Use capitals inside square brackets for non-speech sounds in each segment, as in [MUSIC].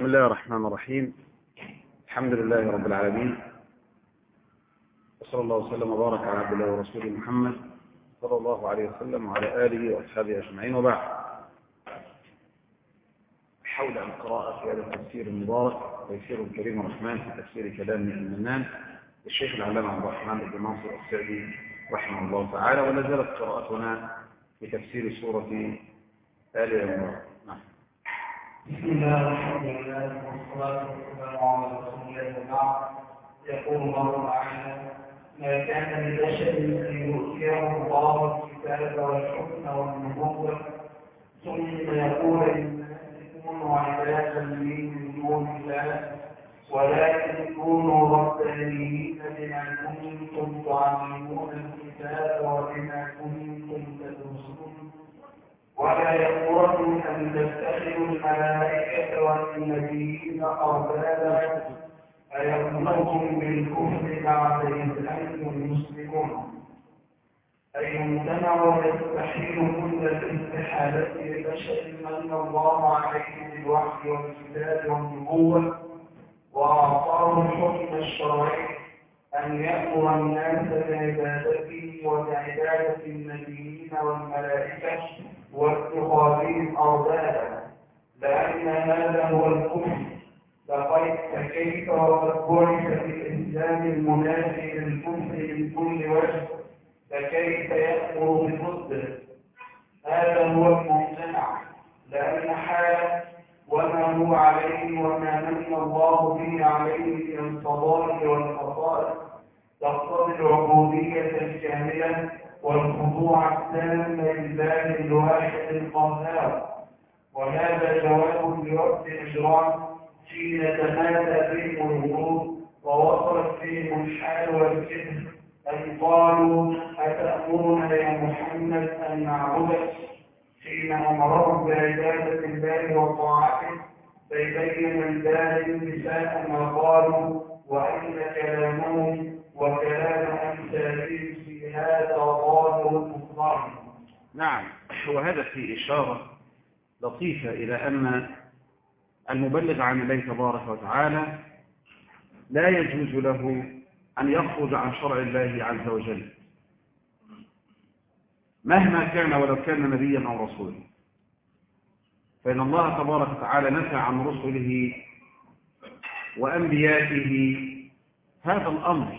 بسم الله الرحمن الرحيم. الحمد لله رب العالمين. وصلى الله وسلم وبارك على عبد الله ورسوله محمد صلى الله عليه وسلم وعلى آله وأصحابه أجمعين وبعد. حول القراءة في هذا التفسير المبارك تيسير الكريم الرحمن في تفسير كلام المنان للشيخ العلامة عبد الرحمن بن ناصر السعدي رحمه الله تعالى ولا زالت قراءتنا في تفسير سورة آل عمران. بسم الله والحمد لله والصلاة والسلام على رسول الله وبعد يقول الله تعالى ما كان لبشر أن يؤتيه الله الكتاب والحكم والنبوة ثم يقول للناس كونوا عبادا لي من دون الله ولكن كونوا ربانيين بما كنتم تعلمون الكتاب وبما كنتم ولا يأمركم أن تتخذوا الملائكة والنبيين أربابا أيأمركم بالكفر بعد إذ أنتم مسلمون. أي يمتنع ويستحيل كل الاستحالة لبشر من الله عليه بالوحي والكتاب والنبوة وأعطاه الحكم الشرعي أن يأمر الناس بعبادته وبعبادة النبيين والملائكة واتخاذهم أربابا. لأن هذا هو الكفر. لقد فكيف وقد بعث في الإسلام المنافي للكفر من كل وجه. فكيف يأمر بضده هذا هو الممتنع لأن حال وما هو عليه وما من الله به عليه من الفضائل والخصائص. تقتضي العبودية الكاملة والخضوع التام لله الواحد القهار. وهذا جواب لرد إجرام حين تمادى بهم الغروب ووصلت بهم الحال والكذب. أن قالوا أتأمرنا يا محمد أن نعبدك؟ حين أمرهم بعبادة الله وطاعته فيبين الباري لسان ما قالوا وأن كلامهم وكلام أمثالهم في هذا ظاهر مخضر نعم وهذا في إشارة لطيفة إلى أن المبلغ عن الله تبارك وتعالى لا يجوز له أن يخرج عن شرع الله عز وجل. مهما كان ولو كان نبيا أو رسولا. فإن الله تبارك وتعالى نفى عن رسله وأنبيائه هذا الأمر.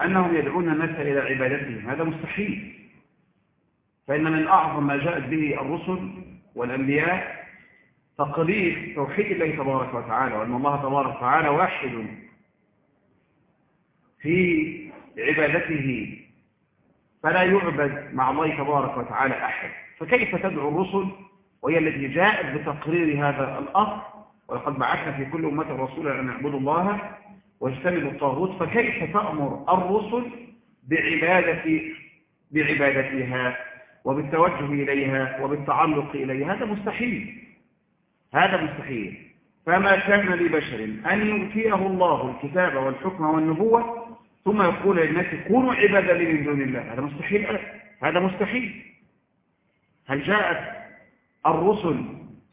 أنهم يدعون الناس إلى عبادتهم. هذا مستحيل. فإن من أعظم ما جاءت به الرسل والأنبياء تقرير توحيد الله تبارك وتعالى وأن الله تبارك وتعالى واحد في عبادته فلا يعبد مع الله تبارك وتعالى أحد. فكيف تدعو الرسل؟ وهي التي جاءت بتقرير هذا الأمر ولقد بعثنا في كل أمة رسولا أن يعبدوا الله واجتنبوا الطاغوت. فكيف تأمر الرسل بعبادة بعبادتها وبالتوجه إليها وبالتعلق إليها؟ هذا مستحيل. هذا مستحيل. فما كان لبشر أن يؤتيه الله الكتاب والحكم والنبوة ثم يقول للناس كونوا عبادا لي من دون الله. هذا مستحيل هذا مستحيل. هل جاءت الرسل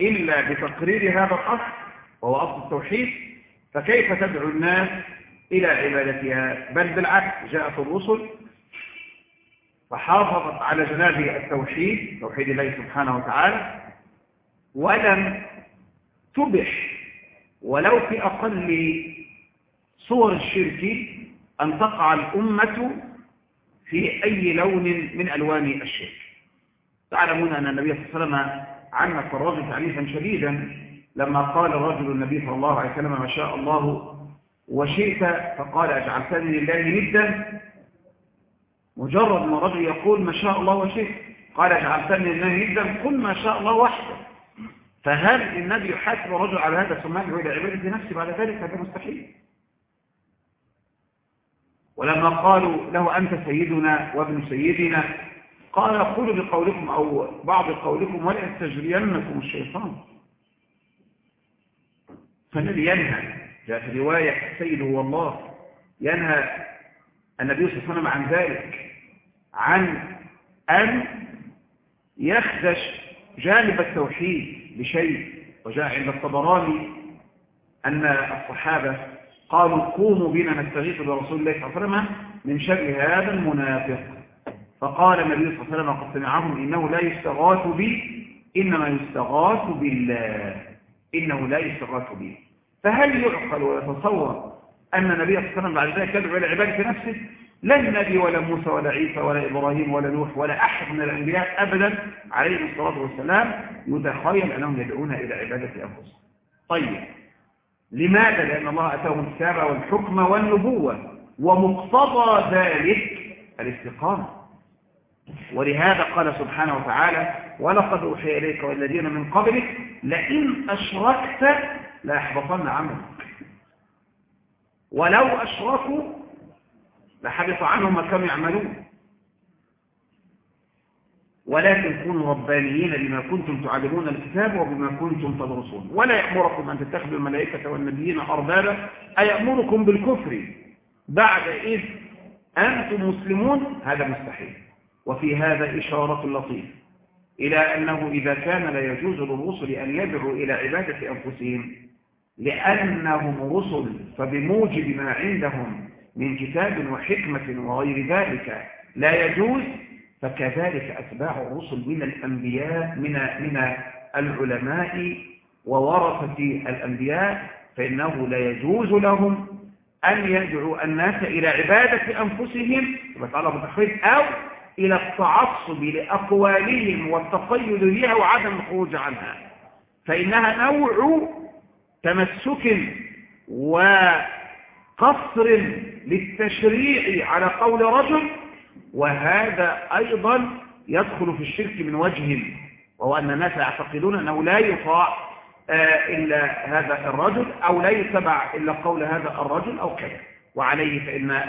إلا بتقرير هذا الأصل وهو أصل التوحيد؟ فكيف تدعو الناس إلى عبادتها؟ بل بالعكس جاءت الرسل فحافظت على جناب التوحيد توحيد الله سبحانه وتعالى ولم تبح. ولو في أقل صور الشرك أن تقع الأمة في أي لون من ألوان الشرك. تعلمون أن النبي صلى الله عليه وسلم عنف الرجل تعنيفا شديدا لما قال الرجل النبي صلى الله عليه وسلم ما شاء الله وشئت فقال أجعلتني لله ندا. مجرد ما الرجل يقول ما شاء الله وشئت قال أجعلتني لله ندا قل ما شاء الله وحده. فهل النبي يحاسب الرجل على هذا؟ ثم يدعو إلى عبادة نفسه بعد ذلك هذا مستحيل. ولما قالوا له أنت سيدنا وابن سيدنا قال قولوا بقولكم أو بعض قولكم ولا يستجرينكم الشيطان. فالذي ينهى جاء في رواية سيد هو الله ينهى النبي صلى الله عليه وسلم عن ذلك عن أن يخدش جانب التوحيد بشيء وجاء عند الطبراني أن الصحابة قالوا قوموا بنا نستغيث برسول الله صلى الله عليه وسلم من شر هذا المنافق. فقال النبي صلى الله عليه وسلم قد سمعهم إنه لا يستغاث بي إنما يستغاث بالله. إنه لا يستغاث به فهل يعقل ويتصور أن النبي صلى الله عليه وسلم بعد ذلك يدعو إلى عبادة نفسه؟ لا النبي ولا موسى ولا عيسى ولا إبراهيم ولا نوح ولا أحد من الأنبياء أبدا عليهم الصلاة والسلام يتخيل أنهم يدعون إلى عبادة أنفسهم. طيب. لماذا؟ لأن الله أتاهم الكتاب والحكم والنبوة ومقتضى ذلك الاستقامة. ولهذا قال سبحانه وتعالى ولقد أوحي إليك والذين من قبلك لئن أشركت ليحبطن عملك. ولو أشركوا لحبط عنهم ما كانوا يعملون. ولكن كونوا ربانيين بما كنتم تعلمون الكتاب وبما كنتم تدرسون. ولا يأمركم أن تتخذوا الملائكة والنبيين أربابا أيأمركم بالكفر بعد إذ أنتم مسلمون؟ هذا مستحيل. وفي هذا إشارة لطيفة إلى أنه إذا كان لا يجوز للرسل أن يدعوا إلى عبادة أنفسهم لأنهم رسل فبموجب ما عندهم من كتاب وحكمة وغير ذلك لا يجوز فكذلك أتباع الرسل من الأنبياء من من العلماء وورثة الأنبياء فإنه لا يجوز لهم أن يدعوا الناس إلى عبادة أنفسهم وتعالى بتحريف أو إلى التعصب لأقوالهم والتقيد بها وعدم الخروج عنها. فإنها نوع تمسك وقصر للتشريع على قول رجل وهذا أيضا يدخل في الشرك من وجه وهو أن الناس يعتقدون أنه لا يطاع إلا هذا الرجل أو لا يتبع إلا قول هذا الرجل أو كذا. وعليه فإن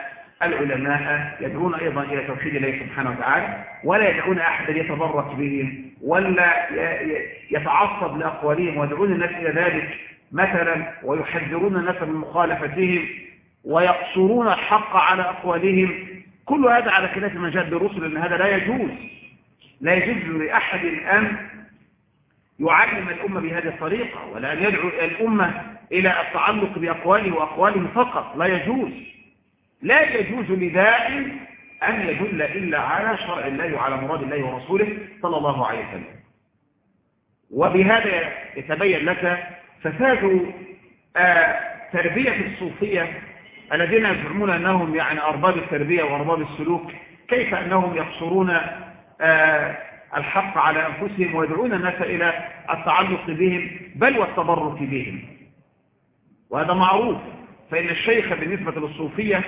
العلماء يدعون أيضا إلى توحيد الله سبحانه وتعالى ولا يدعون أحدا يتبرك بهم ولا يتعصب لأقوالهم ويدعون الناس إلى ذلك مثلا ويحذرون الناس من مخالفتهم ويقصرون الحق على أقوالهم كل هذا على خلاف ما جاء بالرسل أن هذا لا يجوز. لا يجوز لأحد أن يعلم الأمة بهذه الطريقة ولا أن يدعو الأمة إلى التعلق بأقواله وأقوالهم فقط. لا يجوز. لا يجوز لداع أن يدل إلا على شرع الله وعلى مراد الله ورسوله صلى الله عليه وسلم. وبهذا يتبين لك فساد آه تربية الصوفية الذين يزعمون أنهم يعني أرباب التربية وأرباب السلوك كيف أنهم يقصرون آه الحق على أنفسهم ويدعون الناس إلى التعلق بهم بل والتبرك بهم؟ وهذا معروف. فإن الشيخ بالنسبة للصوفية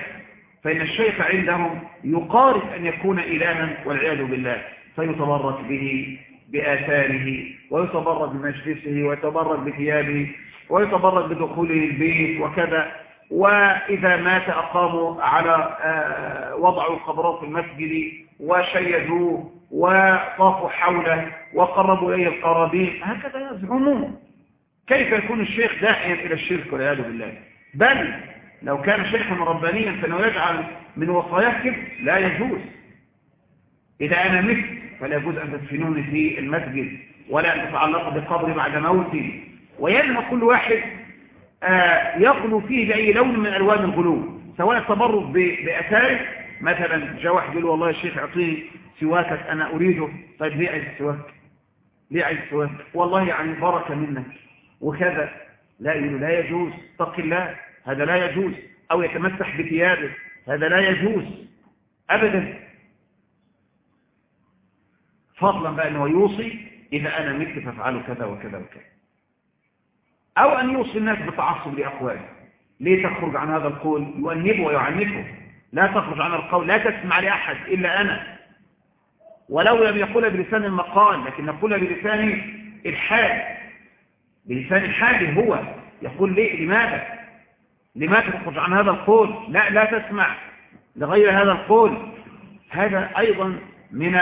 فإن الشيخ عندهم يقارب أن يكون إلها والعياذ بالله فيتبرك به بآثاره ويتبرك بمجلسه ويتبرك بثيابه ويتبرك بدخوله البيت وكذا. وإذا مات أقاموا على وضعوا القبرات في المسجد وشيدوه وطافوا حوله وقربوا إليه القرابين هكذا يزعمون. كيف يكون الشيخ داعيا إلى الشرك والعياذ بالله؟ بل لو كان شيخا ربانيا فإنه يجعل من وصاياه كده لا يجوز. إذا أنا مت فلا يجوز أن تدفنوني في المسجد ولا أن تتعلقوا بقبري بعد موتي. وينهى كل واحد آه يغلو فيه بأي لون من ألوان الغلو سواء التبرك بأثاره مثلا جاء واحد يقول والله يا شيخ اعطيني سواكك أنا أريده طيب ليه عايز السواك ليه عايز السواك والله يعني بركة منك وكذا. لا لا يجوز اتق الله هذا لا يجوز. أو يتمسح بثيابه هذا لا يجوز أبدا. فضلا بقى أنه يوصي إذا أنا مت فافعلوا كذا وكذا وكذا. أو أن يوصي الناس بتعصب لأقواله ليه تخرج عن هذا القول يؤنبه ويعنفه. لا تخرج عن القول لا تسمع لأحد إلا أنا. ولو لم يقول بلسان المقال لكن نقول بلسان الحال. بلسان الحال هو. يقول ليه لماذا؟ لماذا تخرج عن هذا القول؟ لا لا تسمع لغير هذا القول. هذا أيضا من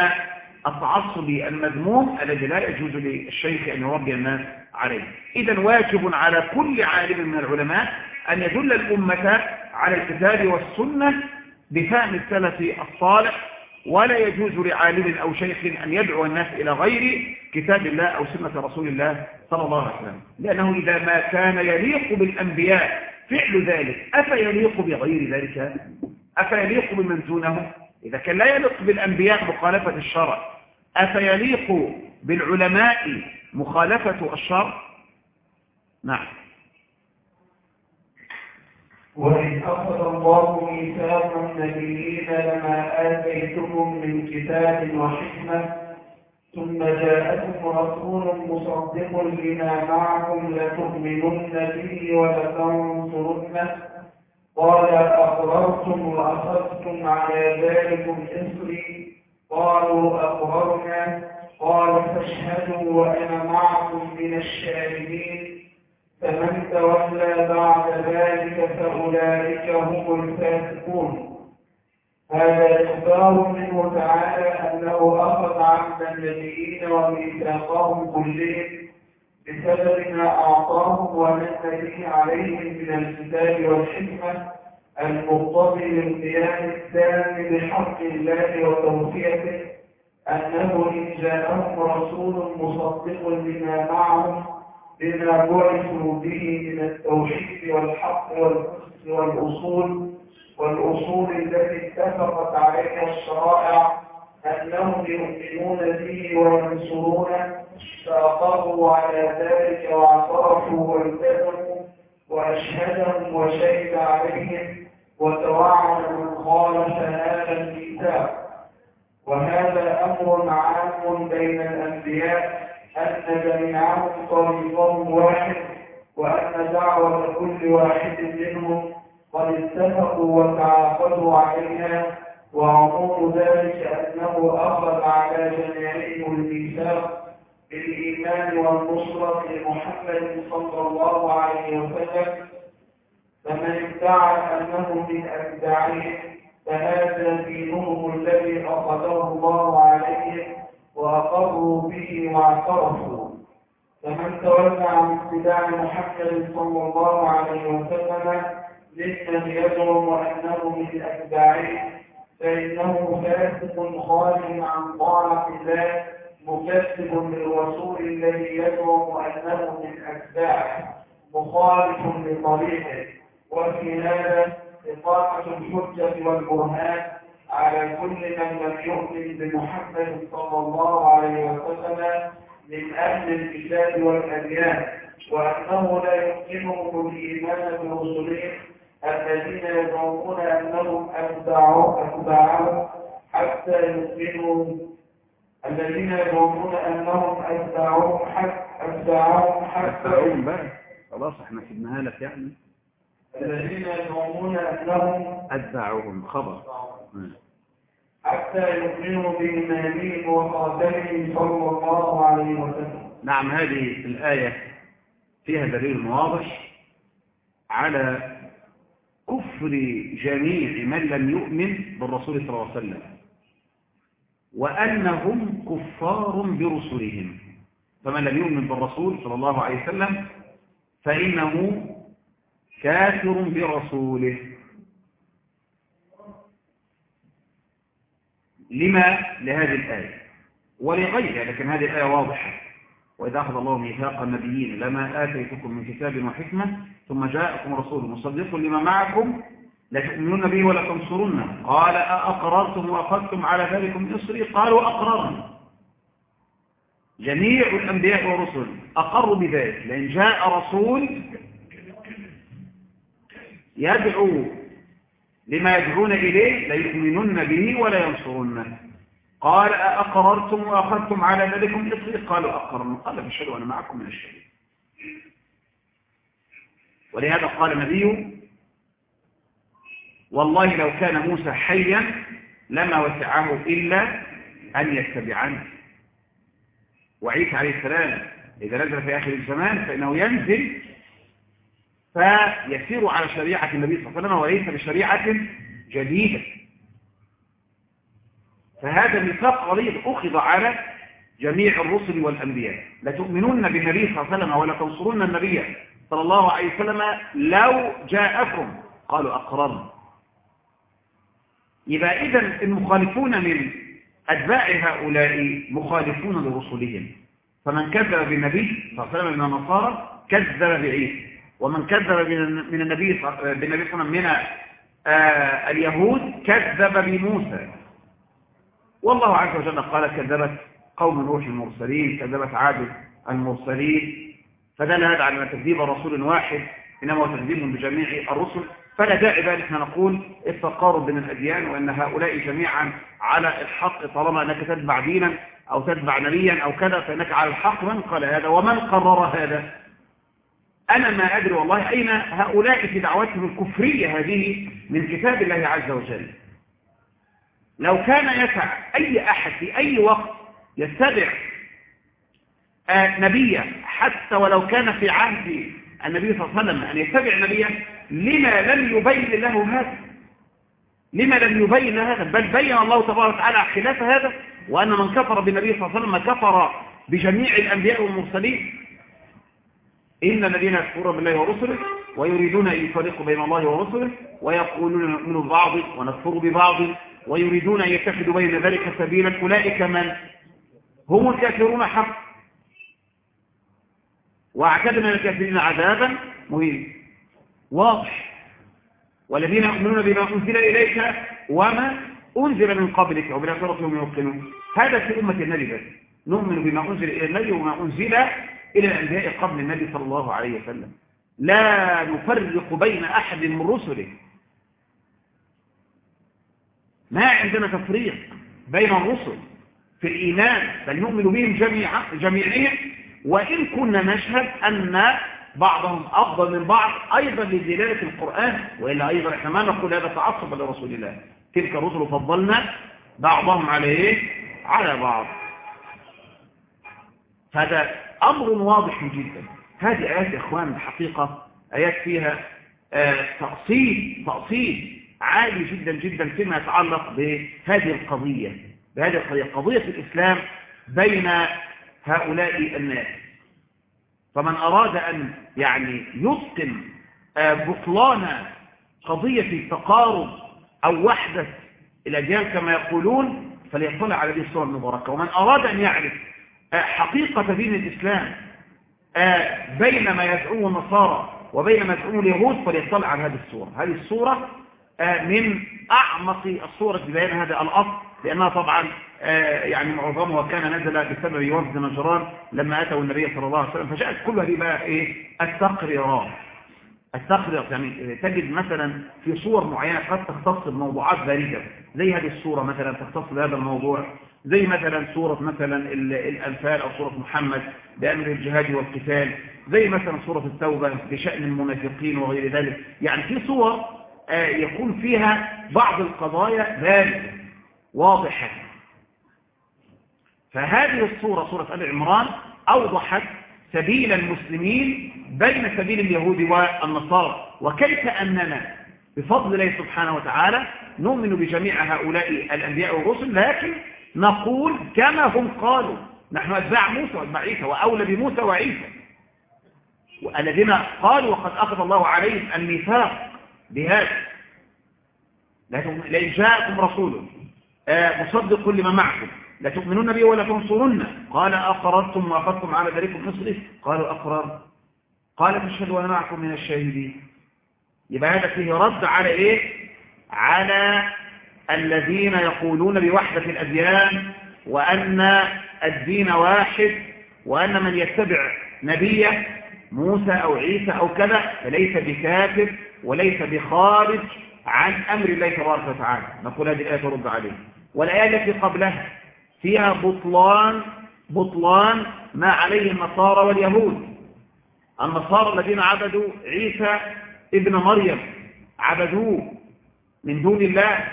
التعصب المذموم الذي لا يجوز للشيخ أن يربي الناس عليه إذا واجب على كل عالم من العلماء أن يدل الأمة على الكتاب والسنة بفهم السلف الصالح ولا يجوز لعالم أو شيخ أن يدعو الناس إلى غير كتاب الله أو سنة رسول الله صلى الله عليه وسلم. لأنه إذا ما كان يليق بالأنبياء فعل ذلك أفيليق بغير ذلك؟ أفيليق بمن دونه إذا كان لا يليق بالأنبياء مخالفة الشرع أفيليق بالعلماء مخالفة الشرع. نعم. وإذ أخذ الله ميثاق النبيين لما آتيتكم من كتاب وحكمة ثم جاءكم رسول مصدق لما معكم لتؤمنن به ولتنصرنه قال أقررتم وأخذتم على ذلكم إصري قالوا أقررنا. قال فاشهدوا وأنا معكم من الشاهدين فمن تولى بعد ذلك فأولئك هم الفاسقون. هذا إخبار منه تعالى أنه أخذ عهد النبيين وميثاقهم كلهم بسبب ما أعطاهم ومن به عليهم من الكتاب والحكمة المقتضي للقيام التام بحق الله وتوفيته أنه إن جاءهم رسول مصدق لما معهم بما بعثوا به من التوحيد والحق والأصول والأصول التي اتفقت عليها الشرائع أنهم يؤمنون به وينصرونه فأقروا على ذلك واعترفوا والتزموا وأشهدهم وشهد عليهم وتوعد من خالف هذا الميثاق وهذا أمر عام بين الأنبياء أن جميعهم طريقهم واحد وأن دعوة كل واحد منهم قد اتفقوا وتعاقدوا عليها وعموم ذلك أنه أخذ على جميعهم الميثاق بالإيمان والنصرة لمحمد صلى الله عليه وسلم. فمن ادعى أنه من أتباعهم فهذا دينهم الذي أخذه الله عليهم وأقروا به وأعترفوا. فمن تولى عن اتباع محمد صلى الله عليه وسلم ممن يزعم أنه من أتباعه فإنه فاسق خارج عن طاعة الله مكذب للرسول الذي يزعم أنه من أتباعه مخالف لطريقه. وفي هذا إقامة الحجة والبرهان على كل من لم يؤمن بمحمد صلى الله عليه وسلم من أهل الكتاب والأديان وأنه لا يمكنهم الإيمان برسلهم الذين يزعمون أنهم أتباعهم حتى يؤمنوا. الذين يزعمون أنهم أتباعهم حتى أتباعهم حتى خلاص إحنا سيبناها لك يعني. الذين يزعمون أنهم أتباعهم خبر. حتى يؤمنوا بإيمانهم وخاتمهم صلى الله عليه وسلم. نعم هذه الآية فيها دليل واضح على كفر جميع من لم يؤمن بالرسول صلى الله عليه وسلم وأنهم كفار برسلهم. فمن لم يؤمن بالرسول صلى الله عليه وسلم فإنه كافر برسوله. لما؟ لهذه الآية. ولغيرها لكن هذه الآية واضحة. وإذا أخذ الله ميثاق النبيين لما آتيتكم من كتاب وحكمة ثم جاءكم رسول مصدق لما معكم لا تؤمنون به ولا تنصرون قال أأقررتم وأخذتم على ذلكم إصري؟ قالوا أقررنا. جميع الأنبياء والرسل أقروا بذلك. لأن جاء رسول يدعو لما يدعون إليه ليؤمنن به ولا ينصرنه. قال أقررتم وأخذتم على ذلكم إصري قالوا أقررنا. قال فاشهدوا أنا معكم من الشهيد. ولهذا قال النبي والله لو كان موسى حيا لما وسعه إلا أن يتبعني وعيسى عليه السلام إذا نزل في آخر الزمان فإنه ينزل فيسير على شريعة النبي صلى الله عليه وسلم وليس بشريعة جديدة. فهذا ميثاق غليظ أخذ على جميع الرسل والأنبياء. لتؤمنون بالنبي صلى الله عليه وسلم ولا تنصرون النبي صلى الله عليه وسلم لو جاءكم قالوا أقررنا. يبقى إذا المخالفون من أتباع هؤلاء مخالفون لرسلهم. فمن كذب بالنبي صلى الله عليه وسلم من النصارى كذب بعيسى. ومن كذب من النبي صلى الله عليه وسلم من آه اليهود كذب بموسى. والله عز وجل قال كذبت قوم نوح المرسلين كذبت عاد المرسلين. فدل هذا على تكذيب رسول واحد إنما هو تكذيب بجميع الرسل. فلا داعي بقى نحن نقول التقارب بين الأديان وأن هؤلاء جميعا على الحق طالما أنك تتبع دينا أو تتبع نبيا أو كذا فإنك على الحق من قال هذا ومن قرر هذا. أنا ما أدري والله أين هؤلاء في دعوتهم الكفرية هذه من كتاب الله عز وجل. لو كان يسع أي أحد في أي وقت يتبع آه نبيا حتى ولو كان في عهد النبي صلى الله عليه وسلم أن يتبع نبيا لما لم يبين له هذا؟ لما لم يبين هذا؟ بل بين الله تبارك وتعالى خلاف هذا؟ وأن من كفر بالنبي صلى الله عليه وسلم كفر بجميع الأنبياء والمرسلين؟ إن الذين يكفرون بالله ورسله ويريدون أن يفرقوا بين الله ورسله ويقولون نؤمن ببعض ونكفر ببعض ويريدون أن يتخذوا بين ذلك سبيلا أولئك من هم الكافرون حق واعتدنا للكافرين عذابا مهينا واضح. والذين يؤمنون بما أنزل إليك وما أنزل من قبلك وبالآخرة هم يوقنون. هذا في أمة النبي. بس نؤمن بما أنزل إلى النبي وما أنزل إلى الأنبياء قبل النبي صلى الله عليه وسلم. لا نفرق بين أحد من رسله. ما عندنا تفريق بين الرسل في الإيمان بل نؤمن بهم جميعا جميعهم وإن كنا نشهد أن بعضهم أفضل من بعض أيضا لدلالة القرآن وإلا أيضا إحنا ما نقول هذا تعصب لرسول الله. تلك الرسل فضلنا بعضهم على إيه؟ على بعض. هذا أمر واضح جدا. هذه آيات يا إخوان الحقيقة آيات فيها آه تأصيل تأصيل عالي جدا جدا فيما يتعلق بهذه القضية بهذه القضية قضية الإسلام بين هؤلاء الناس. فمن أراد أن يعني يتقن آه بطلان قضية التقارب أو وحدة الأديان كما يقولون فليطلع على هذه الصورة المباركة ومن أراد أن يعرف حقيقة دين الإسلام بين ما يدعوه النصارى وبين ما يدعوه اليهود فليطلع على هذه الصورة. هذه الصورة من أعمق الصورة بيان هذا الأصل لأنها طبعا يعني معظمها كان نزل بسبب وفد نجران لما أتوا النبي صلى الله عليه وسلم. فجاءت كل هذه بقى إيه؟ التقريرات. التقرير يعني تجد مثلا في صور معينة قد تختص بموضوعات باردة زي هذه الصورة مثلا تختص بهذا الموضوع. زي مثلا سورة مثلا الأنفال أو سورة محمد بأمر الجهاد والقتال زي مثلا سورة التوبة بشأن المنافقين وغير ذلك. يعني في صور يكون فيها بعض القضايا باردة واضحة. فهذه الصورة سورة آل عمران أوضحت سبيل المسلمين بين سبيل اليهود والنصارى. وكيف أننا بفضل الله سبحانه وتعالى نؤمن بجميع هؤلاء الأنبياء والرسل لكن نقول كما هم قالوا. نحن أتباع موسى وأتباع عيسى وأولى بموسى وعيسى. والذين قالوا وقد أخذ الله عليهم الميثاق بهذا. لئن جاءكم رسول مصدق لما معكم. لا تؤمنون به ولا تنصرن قال أقررتم وأخذتم على ذلكم مصري قالوا أقرر قال فاشهدوا وأنا معكم من الشاهدين. يبقى هذا فيه رد على إيه؟ على الذين يقولون بوحدة الأديان وأن الدين واحد وأن من يتبع نبيه موسى أو عيسى أو كذا فليس بكافر وليس بخارج عن أمر الله تبارك وتعالى. نقول هذه الآية ترد عليه. والآية التي قبلها فيها بطلان بطلان ما عليه النصارى واليهود. النصارى الذين عبدوا عيسى ابن مريم. عبدوه من دون الله.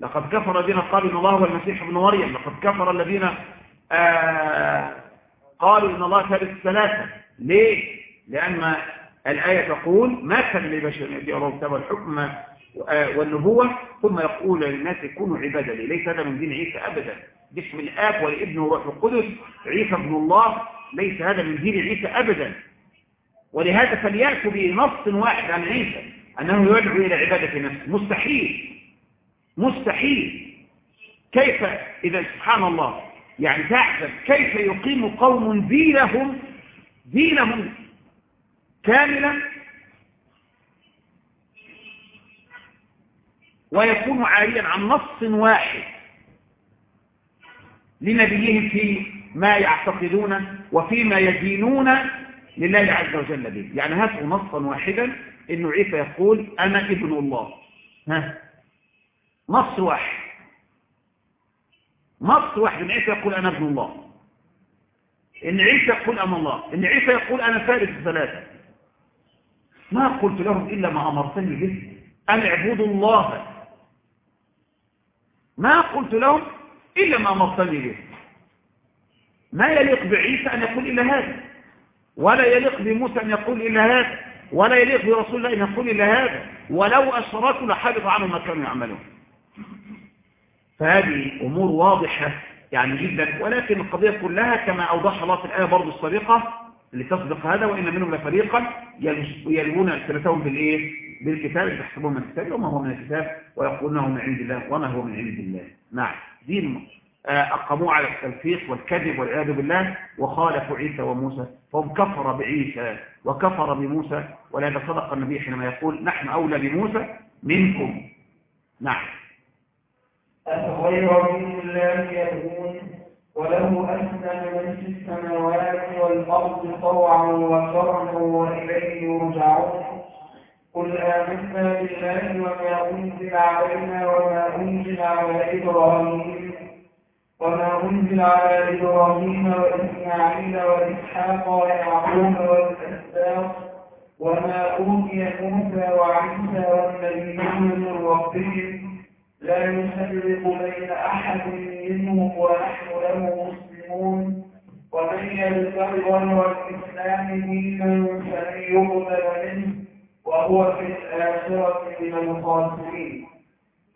لقد كفر الذين قالوا إن الله هو المسيح ابن مريم. لقد كفر الذين آه قالوا إن الله ثالث الثلاثة ليه؟ لأن الآية تقول ما كان لبشر يدي الله الكتاب والحكم والنبوة ثم يقول للناس كونوا عبادا لي. ليس هذا من دين عيسى أبدا. باسم الآب والابن والروح القدس عيسى ابن الله. ليس هذا من دين عيسى أبدا. ولهذا فليأتوا بنص واحد عن عيسى أنه يدعو إلى عبادة نفسه. مستحيل. مستحيل. كيف؟ إذا سبحان الله. يعني تعجب كيف يقيم قوم دينهم دينهم كاملا ويكون عاريا عن نص واحد لنبيهم في ما يعتقدون وفيما يدينون لله عز وجل به. يعني هاتوا نصا واحدا. انه عيسى يقول أنا ابن الله. ها؟ نص واحد إن عيسى يقول أنا ابن الله. إن عيسى يقول أنا الله. إن عيسى يقول أنا ثالث الثلاثه ما قلت لهم إلا ما أمرتني به. أن اعبدوا الله. ما قلت لهم إلا ما أمرتني به. ما يليق بعيسى أن يقول إلا هذا؟ ولا يليق بموسى أن يقول إلا هذا؟ ولا يليق برسول الله أن يقول إلا هذا؟ ولو أشركوا لحبط عنهم ما كانوا يعملون. فهذه أمور واضحة يعني جدا ولكن القضية كلها كما أوضح الله في الآية برضو السابقة اللي تصدق هذا وإن منهم لفريقا يلوون ألسنتهم بالإيه؟ بالكتاب يحسبون من الكتاب وما هو من الكتاب؟ ويقولونه من عند الله وما هو من عند الله. نعم دين أقاموا على التلفيق والكذب والعياذ بالله. وخالفوا عيسى وموسى فهم كفر بعيسى وكفر بموسى. ولهذا صدق النبي حينما يقول نحن أولى بموسى منكم. نعم. أفغير دين الله يبغون وله أسلم من في السماوات والأرض طوعا وكرما وإليه يرجعون. قل آمنا بالله وما أنزل علينا وما أنزل على إبراهيم وما أنزل على إبراهيم وإسماعيل وإسحاق ويعقوب والأسباط وما أوتي موسى وعيسى والنبيون من ربهم لا نفرق بين أحد منهم ونحن له مسلمون. ومن يبتغي غير الإسلام دينا فلن يقبل منه وهو في الآخرة من الخاسرين.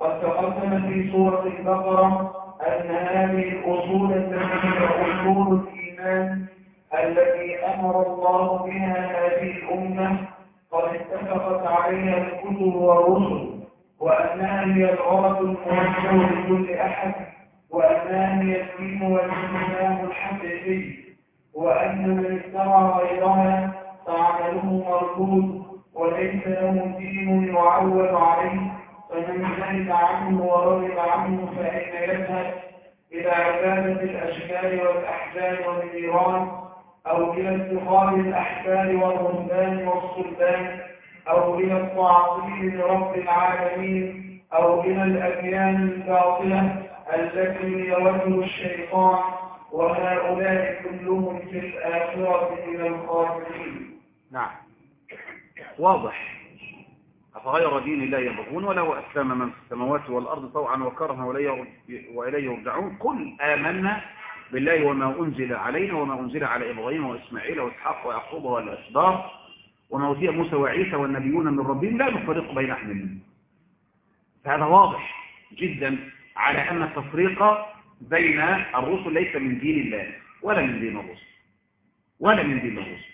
قد تقدم في سورة البقرة أن هذه الأصول التي هي أصول الإيمان التي أمر الله بها هذه الأمة قد اتفقت عليها الكتب والرسل. وأنها هي الغرض الموجه لكل أحد وأنها هي الدين والإسلام الحقيقي وأن من اتبع غيرها فعمله مردود وليس له دين يعول عليه. فمن زهد عنه ورغب عنه فأين يذهب إلى عبادة الأشكال والأحجار والنيران أو إلى اتخاذ الأحبار والرهبان والصلبان. أو إلى التعظيم لرب العالمين أو إلى الأديان الباطلة التي وجه الشيطان وهؤلاء كلهم في الآخرة من الخاسرين. نعم. واضح. أفغير دين الله يبغون وله أسلم من في السماوات والأرض طوعا وكرها وإليه يرجعون. قل آمنا بالله وما أنزل علينا وما أنزل على إبراهيم وإسماعيل وإسحاق ويعقوب والأسباط. أوتي موسى وعيسى والنبيون من ربهم لا نفرق بين أحد منهم. فهذا واضح جدا على أن التفريق بين الرسل ليس من دين الله ولا من دين الرسل. ولا من دين الرسل.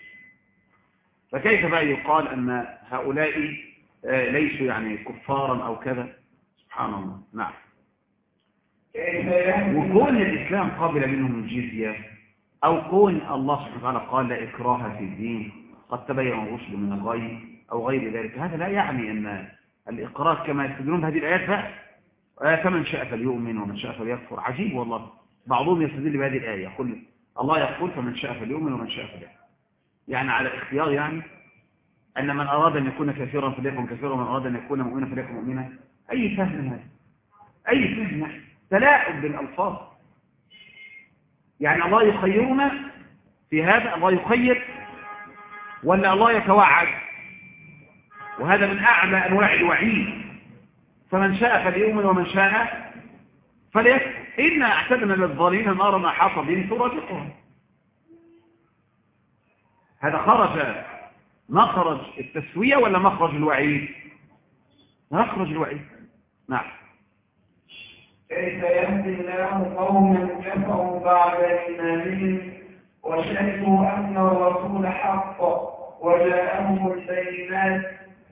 فكيف بقى يقال أن هؤلاء ليسوا يعني كفارا أو كذا؟ سبحان الله. نعم. وكون الإسلام قابل منهم الجزية أو كون الله سبحانه وتعالى قال لا إكراه في الدين قد تبين الرشد من الغي أو غير ذلك. هذا لا يعني أن الإقرار كما يستدلون بهذه الآيات بقى فمن شاء فليؤمن ومن شاء فليكفر. عجيب والله. بعضهم يستدل بهذه الآية. يقول الله يقول فمن شاء فليؤمن ومن شاء فليكفر. يعني على اختيار يعني أن من أراد أن يكون كثيرا فليكن كثيرا ومن أراد أن يكون مؤمنا فليكن مؤمنا. أي فهم هذا؟ أي فهم تلاعب بالألفاظ. يعني الله يخيرنا في هذا الله يخير ولا الله يتوعد. وهذا من أعلى أنواع الوعيد. فمن شاء فليؤمن ومن شاء فليكفر. إنا أعتدنا للظالمين نارا ما حاط بهم ترافقهم هذا خرج مخرج التسوية ولا مخرج الوعيد؟ مخرج الوعيد. نعم. كيف يهدي الله قوما كفروا بعد إيمانهم؟ وشهدوا أن الرسول حق وجاءهم البينات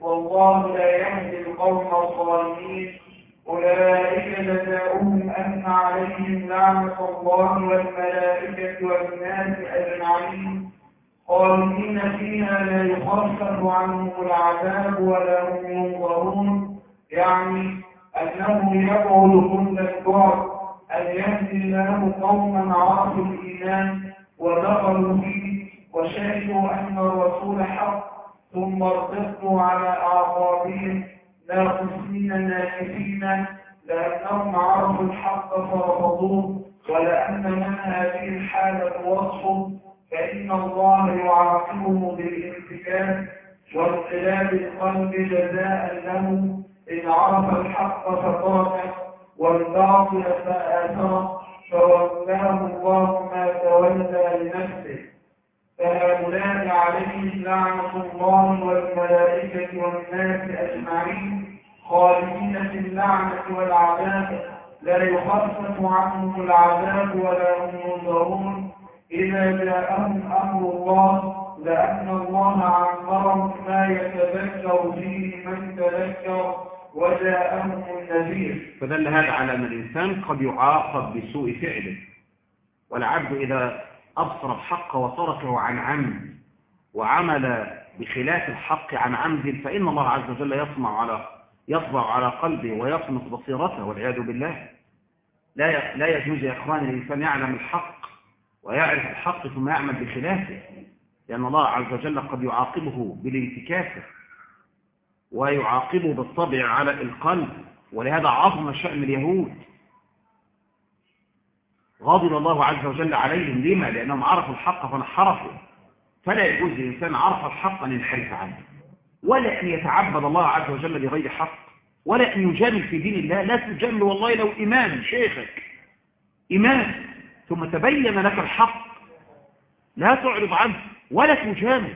والله لا يهدي القوم الظالمين. أولئك جزاؤهم أن عليهم لعنة الله والملائكة والناس أجمعين. خالدين فيها لا يخفف عنهم العذاب ولا هم ينظرون. يعني أنه يبعد كل البعد أن يهدي الله قوما عرفوا الإيمان. ودخلوا فيه وشهدوا أن الرسول حق ثم ارتدوا على أعقابهم. ناقصين ناكفين لأنهم عرفوا الحق فرفضوه ولأن من هذه الحالة وصف فإن الله يعاقبه بالانتكاس وانقلاب القلب جزاء له إن عرف الحق فتركه والباطل فآثره. فولاه الله ما تولى لنفسه فهؤلاء عليهم لعنة الله والملائكة والناس أجمعين خالدين في اللعنة والعذاب لا يخفف عنهم العذاب ولا هم ينظرون إذا جاءهم أمر الله لأن الله عمرهم ما يتذكر فيه من تذكر وجاءهم النذير. فدل هذا على أن الإنسان قد يعاقب بسوء فعله. والعبد إذا أبصر الحق وتركه عن عمد وعمل بخلاف الحق عن عمد فإن الله عز وجل يطمع على يطبع على قلبه ويطمس بصيرته والعياذ بالله. لا لا يجوز يا إخواني الإنسان يعلم الحق ويعرف الحق ثم يعمل بخلافه لأن الله عز وجل قد يعاقبه بالانتكاسة. ويعاقبه بالطبع على القلب ولهذا عظم شأن اليهود. غضب الله عز وجل عليهم. لما؟ لأنهم عرفوا الحق فانحرفوا. فلا يجوز للإنسان عرف الحق أن ينحرف عنه ولا أن يتعبد الله عز وجل بغير حق. ولا أن يجامل في دين الله. لا تجامل والله لو إمام شيخك. إمام ثم تبين لك الحق. لا تعرض عنه. ولا تجامل.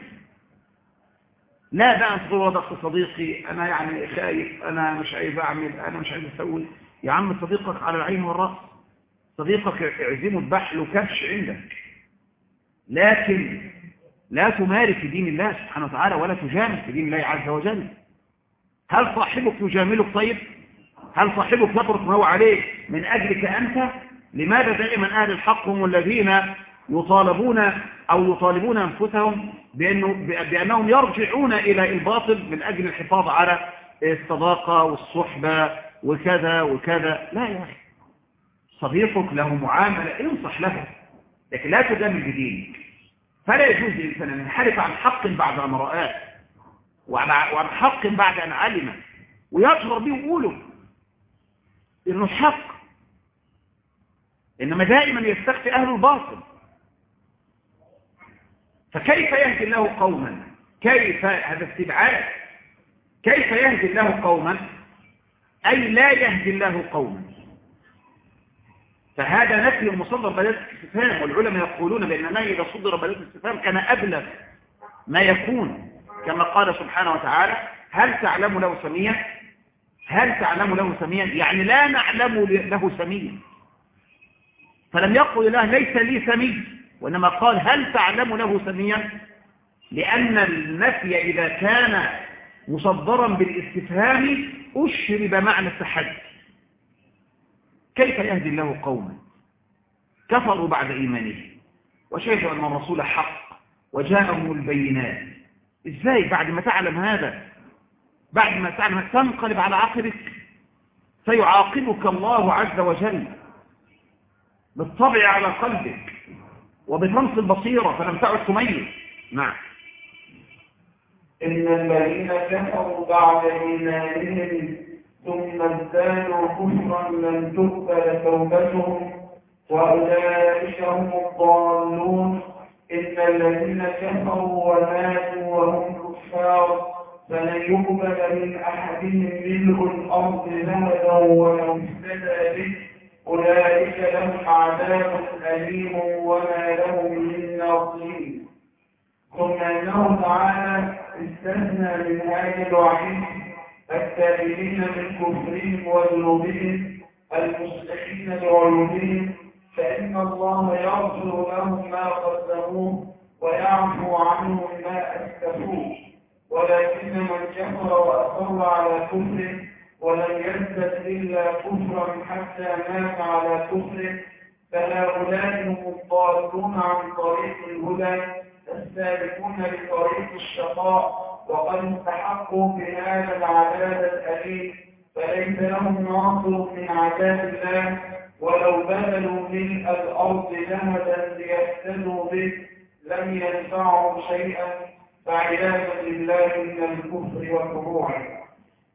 لا بقى انت تقول وضعت صديقي أنا يعني خايف أنا مش عايز أعمل أنا مش عايز أسوي. يا عم صديقك على العين والرأس. صديقك اعزمه ذبح له كبش عندك. لكن لا تمارس في دين الله سبحانه وتعالى ولا تجامل في دين الله عز وجل. هل صاحبك يجاملك؟ طيب هل صاحبك يترك ما هو عليه من أجلك أنت؟ لماذا دائما أهل الحق هم الذين يطالبون أو يطالبون أنفسهم بأنه بأنهم يرجعون إلى الباطل من أجل الحفاظ على الصداقة والصحبة وكذا وكذا. لا يا أخي. صديقك له معاملة انصح له لكن لا تجامل بدينك. فلا يجوز للإنسان أن ينحرف عن حق بعد أن رآه وعن حق بعد أن علم ويجهر به ويقوله إنه الحق. إنما دائما يستخفي أهل الباطل. فكيف يهدي الله قوما؟ كيف؟ هذا استبعاد. كيف يهدي الله قوما؟ أي لا يهدي الله قوما. فهذا نفي مصدر بلاد الاستفهام والعلماء يقولون بأن النهي إذا صدر بلاد الاستفهام كان أبلغ ما يكون كما قال سبحانه وتعالى هل تعلم له سميا هل تعلم له سميا يعني لا نعلم له سميا فلم يقل الله ليس لي سمي وإنما قال هل تعلم له سميا؟ لأن النفي إذا كان مصدرا بالاستفهام أشرب معنى التحدي. كيف يهدي الله قوما؟ كفروا بعد إيمانه وشهدوا أن الرسول حق وجاءهم البينات. إزاي بعد ما تعلم هذا؟ بعد ما تعلم تنقلب على عقبك سيعاقبك الله عز وجل بالطبع على قلبك. وبطمس البصيرة فلم تعد تميز. نعم. إن الذين كفروا بعد إيمانهم ثم ازدادوا كفرا لم تقبل توبتهم وأولئك هم الضالون. إن الذين كفروا وماتوا وهم كفار فلن يقبل من أحدهم ملء الأرض ذهبا ولو افتدى به. أولئك لهم عذاب أليم وما لهم من ناصرين. ثم أنه تعالى استثنى من هذه الوعيد التائبين من كفرهم وذنوبهم المصلحين لعيوبهم فإن الله يغفر لهم ما قدموه ويعفو عنهم ما أسلفوه ولكن من كفر وأصر على كفره ولم يزدد إلا كفرا حتى مات على كفره. فهؤلاء هم الضالون عن طريق الهدى السالكون لطريق الشقاء. وقد استحقوا بهذا العذاب الأليم. فليس لهم ناصر من عذاب الله. ولو بذلوا ملء الأرض ذهبا ليفتدوا به لم ينفعهم شيئا. فعياذا بالله من الكفر وفروعه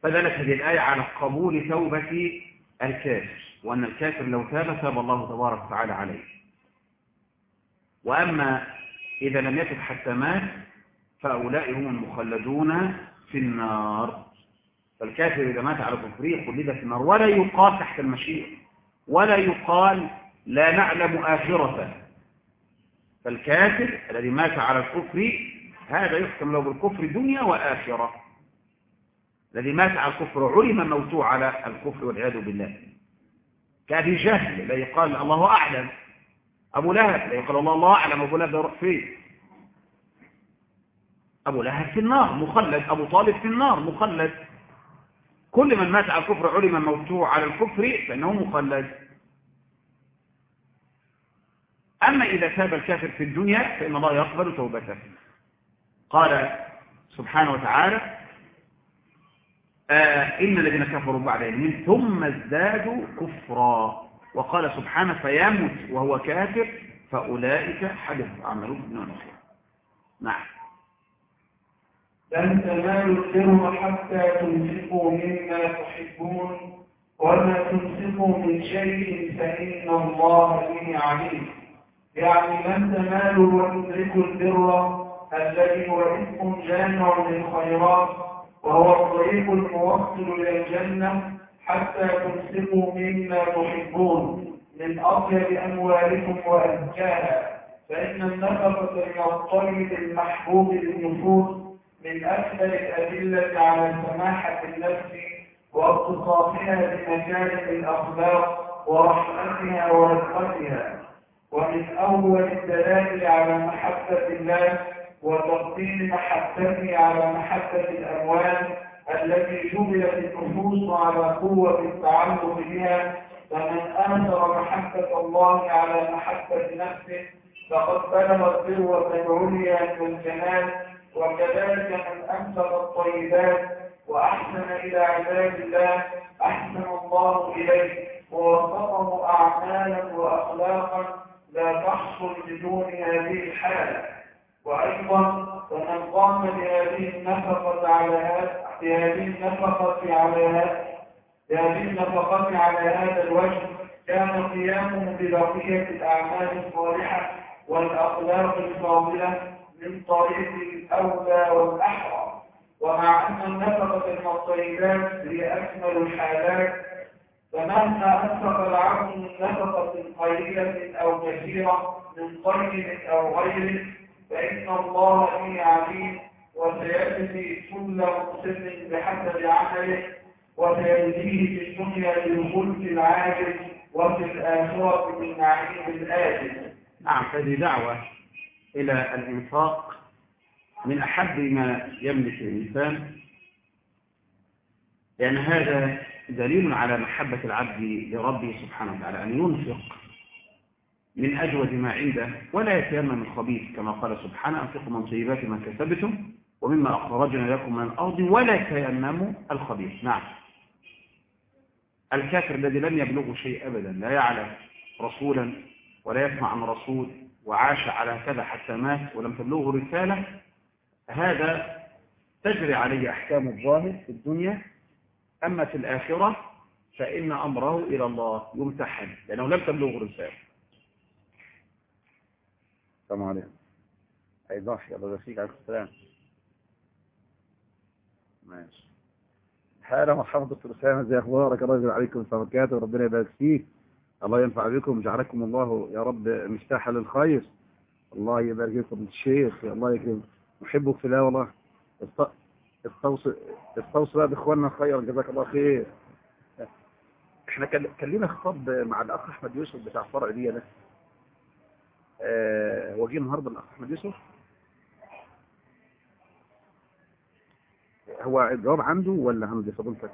فدلت هذه الآية على قبول توبة الكافر وأن الكافر لو تاب تاب الله تبارك وتعالى عليه. وأما إذا لم يتب حتى مات فأولئك هم المخلدون في النار. فالكافر إذا مات على كفره خلد في النار ولا يقال تحت المشيئة ولا يقال لا نعلم آخرته. فالكافر الذي مات على الكفر هذا يحكم له بالكفر دنيا وآخرة. الذي مات على الكفر علم موتوع على الكفر والعياذ بالله. كأبي جهل لا يقال الله أعلم. أبو لهب لا يقال الله الله أعلم. أبو لهب يروح فين أبو لهب في النار. مخلد. أبو طالب في النار. مخلد. كل من مات على الكفر علم موتوع على الكفر فإنه مخلد. أما إذا تاب الكافر في الدنيا فإن الله يقبل توبته. قال سبحانه وتعالى آه إن الذين كفروا بعد علمهم ثم ازدادوا كفرا. وقال سبحانه فيمت وهو كافر فأولئك حدث أعمالهم من الأخير نعم. لن تنالوا البر حتى تنفقوا مما تحبون وما تنفقوا من شيء فإن الله به عليم. يعني لن تنالوا وتدركوا البر الذي هو جامع للخيرات وهو الطريق الموصل إلى الجنة حتى تنفقوا مما تحبون. من أطيب أموالكم وأزكاها. فإن النفقة من الطيب المحبوب للنفوس من أكثر الأدلة على سماحة النفس واتصافها بمكارم الأخلاق ورحمتها ورفقتها ومن أول الدلائل على محبة الله وتفضيل محبته على محبة الأموال التي جبلت النفوس على قوة التعلق بها. فمن آثر محبة الله على محبة نفسه فقد بلغ الذروة العليا من الجمال وكذلك من أنفق الطيبات وأحسن إلى عباد الله أحسن الله إليه. ووفقه أعمالا وأخلاقا لا تحصل بدون هذه الحالة. وأيضا فمن قام بهذه النفقة على بهذه النفقة على بهذه النفقة على هذا الوجه كان قيامه ببقية الأعمال الصالحة والأخلاق الفاضلة من طريق الأولى والأحرى. ومع أن النفقة من الطيبات هي أكمل الحالات فمهما أنفق العبد من نفقة قليلة أو كثيرة من طيب أو غيره فإن الله به عليم وسيجزي كل مقسم بحسب عمله وسيجزيه في الدنيا بالخلق العاجل وفي الآخرة بالنعيم الآجل. نعم هذه دعوة إلى الإنفاق من أحب ما يملك الإنسان. لأن هذا دليل على محبة العبد لربه سبحانه وتعالى أن ينفق من أجود ما عنده ولا يتيمم الخبيث كما قال سبحانه أنفقوا من طيبات ما كسبتم ومما أخرجنا لكم من الأرض ولا تيمموا الخبيث. نعم. الكافر الذي لم يبلغه شيء أبدا لا يعلم رسولا ولا يسمع عن رسول وعاش على كذا حتى مات ولم تبلغه رسالة هذا تجري عليه أحكام الظاهر في الدنيا. أما في الآخرة فإن أمره إلى الله يمتحن لأنه لم تبلغه رسالة. السلام عليكم. أي ضحي الله يبارك عليكم السلام. ماشي. حالة مرحبا دكتور أسامة ازي أخبارك؟ يجزي عليكم البركاته وربنا يبارك فيك. الله ينفع بكم جعلكم الله يا رب مفتاحا للخير. الله يبارك فيكم الشيخ الله يكرم نحبك في الله والله. است- استوصي استوصي بقى بإخواننا خيرا جزاك الله خير. إحنا كان خطاب مع الأخ أحمد يوسف بتاع فرع دي ده آه وجه النهارده الاخ أحمد يوسف. هو الجواب عنده ولا عند فضيلتك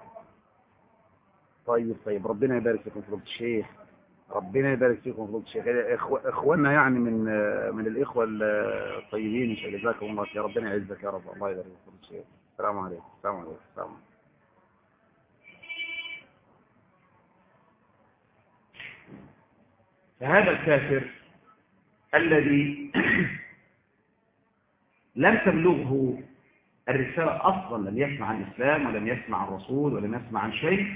طيب طيب ربنا يبارك فيكم فضيلة الشيخ. ربنا يبارك فيكم فضيلة الشيخ. إخو... إخواننا يعني من من الإخوة الطيبين جزاكم الله خير ربنا يعزك يا رب. الله يبارك فيك فضيلة الشيخ. السلام عليكم. السلام عليكم. السلام عليكم. فهذا الكافر الذي [CLEARS THROAT] لم تبلغه الرسالة أصلا لم يسمع عن الإسلام ولم يسمع عن الرسول ولم يسمع عن شيء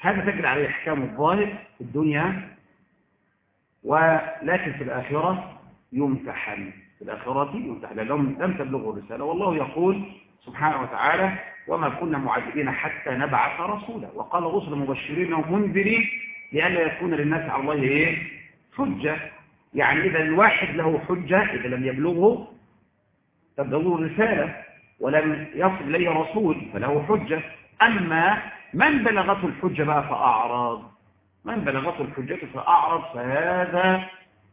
هذا تجري عليه أحكام الظاهر في الدنيا ولكن في الآخرة يمتحن في الآخرة يمتحن لأنهم لم تبلغه الرسالة. والله يقول سبحانه وتعالى وما كنا معذبين حتى نبعث رسولا وقال رسل مبشرين ومنذرين لئلا يكون للناس على الله إيه؟ حجة. يعني إذا الواحد له حجة إذا لم يبلغه تبلغه الرسالة ولم يصل إليه رسول فله حجة. أما من بلغته الحجة بقى فأعرض. من بلغته الحجة فأعرض فهذا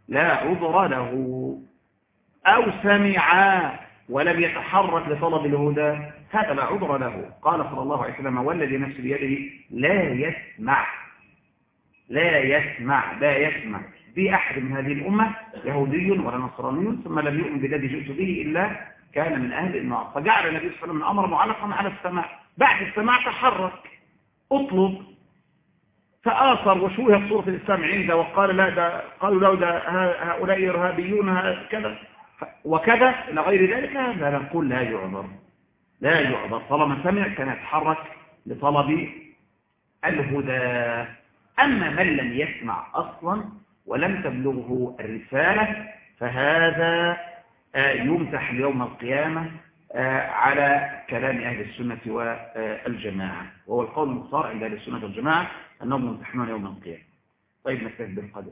لا عذر له. أو سمع ولم يتحرك لطلب الهدى هذا لا عذر له. قال صلى الله عليه وسلم والذي نفس بيده لا يسمع لا يسمع لا يسمع. بأحد من هذه الأمة يهودي ولا نصراني ثم لم يؤمن بالذي جئت به إلا كان من أهل النار. فجعل النبي صلى الله عليه وسلم الأمر معلقا على السماع بعد السماع تحرك أطلب فآثر وشوه صورة الإسلام عنده وقال لا ده قالوا له ده هؤلاء إرهابيون كذا. وكذا إلى غير ذلك هذا نقول لا يعذر. لا يعذر. طالما سمع كان يتحرك لطلب الهدى. أما من لم يسمع أصلا ولم تبلغه الرسالة فهذا يمتح يوم القيامة على كلام أهل السنة والجماعة وهو القول المختار عند أهل السنة والجماعة أنهم يمتحنون يوم القيامة. طيب نستهد بالقدر.